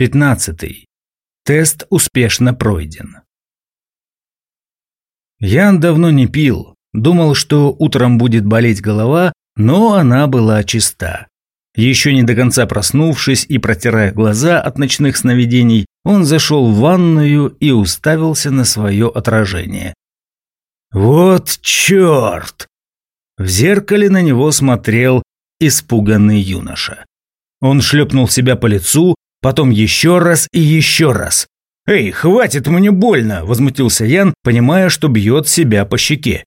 15. Тест успешно пройден. Ян давно не пил. Думал, что утром будет болеть голова, но она была чиста. Еще не до конца проснувшись и протирая глаза от ночных сновидений, он зашел в ванную и уставился на свое отражение. «Вот черт!» В зеркале на него смотрел испуганный юноша. Он шлепнул себя по лицу, потом еще раз и еще раз. «Эй, хватит, мне больно!» – возмутился Ян, понимая, что бьет себя по щеке.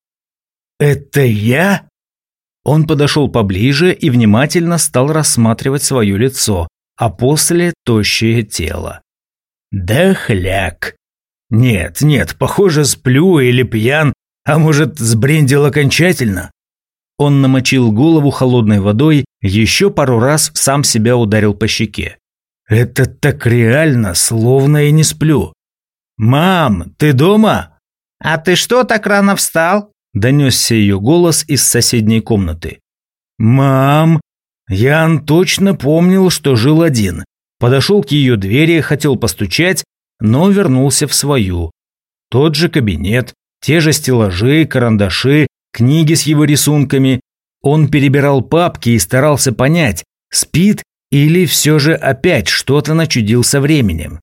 «Это я?» Он подошел поближе и внимательно стал рассматривать свое лицо, а после – тощее тело. «Да хляк!» «Нет, нет, похоже, сплю или пьян, а может, сбрендил окончательно?» Он намочил голову холодной водой, еще пару раз сам себя ударил по щеке. Это так реально, словно я не сплю. «Мам, ты дома?» «А ты что так рано встал?» Донесся ее голос из соседней комнаты. «Мам!» Ян точно помнил, что жил один. Подошел к ее двери, хотел постучать, но вернулся в свою. Тот же кабинет, те же стеллажи, карандаши, книги с его рисунками. Он перебирал папки и старался понять, спит или все же опять что-то начудил со временем?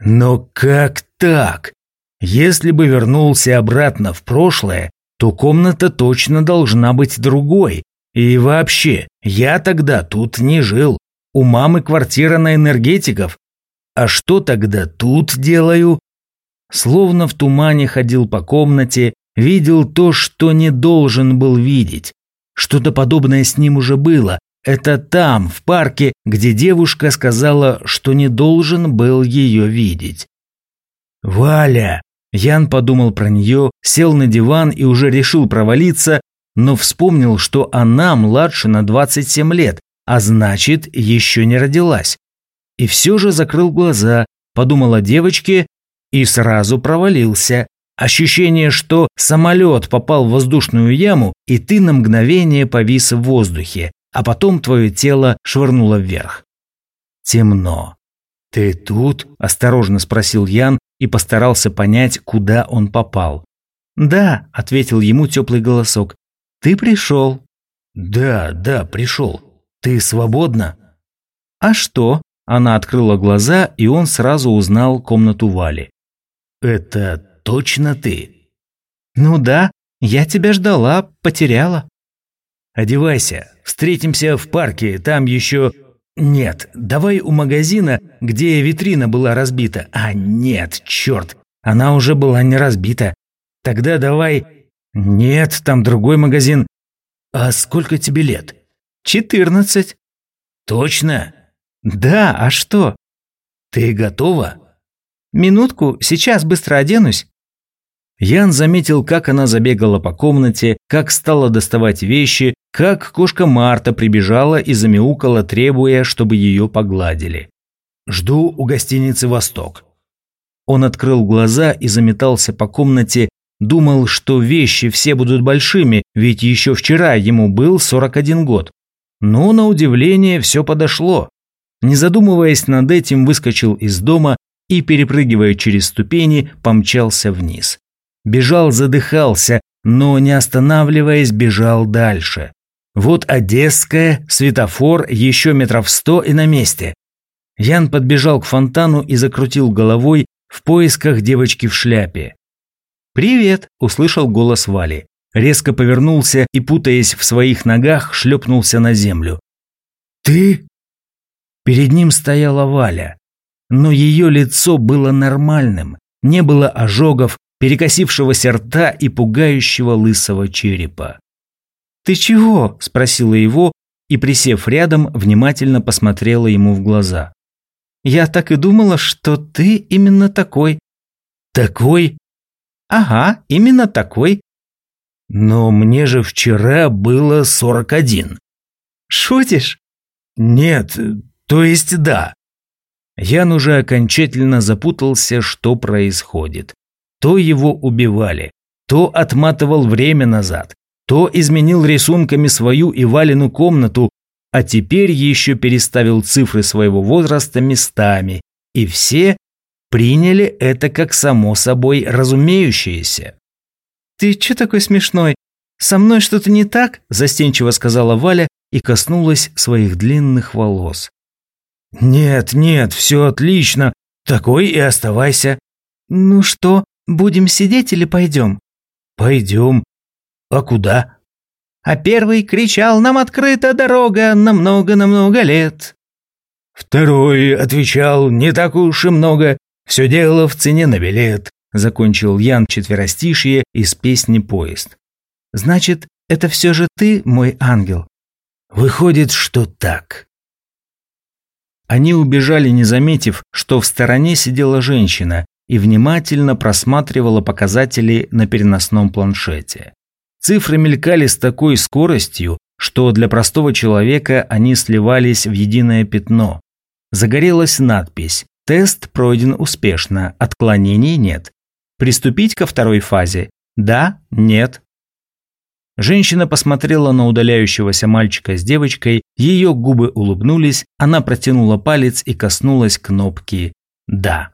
Но как так? Если бы вернулся обратно в прошлое, то комната точно должна быть другой. И вообще, я тогда тут не жил. У мамы квартира на энергетиков. А что тогда тут делаю? Словно в тумане ходил по комнате, видел то, что не должен был видеть. Что-то подобное с ним уже было, это там, в парке, где девушка сказала, что не должен был ее видеть. «Валя!» Ян подумал про нее, сел на диван и уже решил провалиться, но вспомнил, что она младше на 27 лет, а значит, еще не родилась. И все же закрыл глаза, подумал о девочке и сразу провалился. Ощущение, что самолет попал в воздушную яму, и ты на мгновение повис в воздухе, а потом твое тело швырнуло вверх. Темно. «Ты тут?» – осторожно спросил Ян и постарался понять, куда он попал. «Да», – ответил ему теплый голосок. «Ты пришел». «Да, да, пришел. Ты свободна?» «А что?» – она открыла глаза, и он сразу узнал комнату Вали. «Это точно ты?» «Ну да, я тебя ждала, потеряла». «Одевайся, встретимся в парке, там еще...» «Нет, давай у магазина, где витрина была разбита». «А нет, черт, она уже была не разбита. Тогда давай...» «Нет, там другой магазин». «А сколько тебе лет?» «Четырнадцать». «Точно?» «Да, а что?» «Ты готова?» «Минутку, сейчас быстро оденусь». Ян заметил, как она забегала по комнате, как стала доставать вещи, как кошка Марта прибежала и замяукала, требуя, чтобы ее погладили. «Жду у гостиницы «Восток». Он открыл глаза и заметался по комнате, думал, что вещи все будут большими, ведь еще вчера ему был 41 год. Но, на удивление, все подошло. Не задумываясь над этим, выскочил из дома и, перепрыгивая через ступени, помчался вниз. Бежал, задыхался, но не останавливаясь, бежал дальше. Вот Одесская, светофор, еще метров сто и на месте. Ян подбежал к фонтану и закрутил головой в поисках девочки в шляпе. «Привет!» – услышал голос Вали. Резко повернулся и, путаясь в своих ногах, шлепнулся на землю. «Ты?» Перед ним стояла Валя. Но ее лицо было нормальным, не было ожогов, перекосившегося рта и пугающего лысого черепа. «Ты чего?» – спросила его и, присев рядом, внимательно посмотрела ему в глаза. «Я так и думала, что ты именно такой». «Такой?» «Ага, именно такой». «Но мне же вчера было сорок один». «Шутишь?» «Нет, то есть да». Ян уже окончательно запутался, что происходит. То его убивали, то отматывал время назад, то изменил рисунками свою и Валину комнату, а теперь еще переставил цифры своего возраста местами и все приняли это как само собой разумеющееся. «Ты чё такой смешной? Со мной что-то не так?» – застенчиво сказала Валя и коснулась своих длинных волос. «Нет, нет, все отлично. Такой и оставайся». «Ну что, будем сидеть или пойдем?» «Пойдем. А куда?» А первый кричал «Нам открыта дорога на много-на много лет». Второй отвечал «Не так уж и много, все дело в цене на билет», закончил Ян четверостишье из песни «Поезд». «Значит, это все же ты, мой ангел?» «Выходит, что так». Они убежали, не заметив, что в стороне сидела женщина и внимательно просматривала показатели на переносном планшете. Цифры мелькали с такой скоростью, что для простого человека они сливались в единое пятно. Загорелась надпись «Тест пройден успешно, отклонений нет. Приступить ко второй фазе? Да? Нет?» Женщина посмотрела на удаляющегося мальчика с девочкой, ее губы улыбнулись, она протянула палец и коснулась кнопки «Да».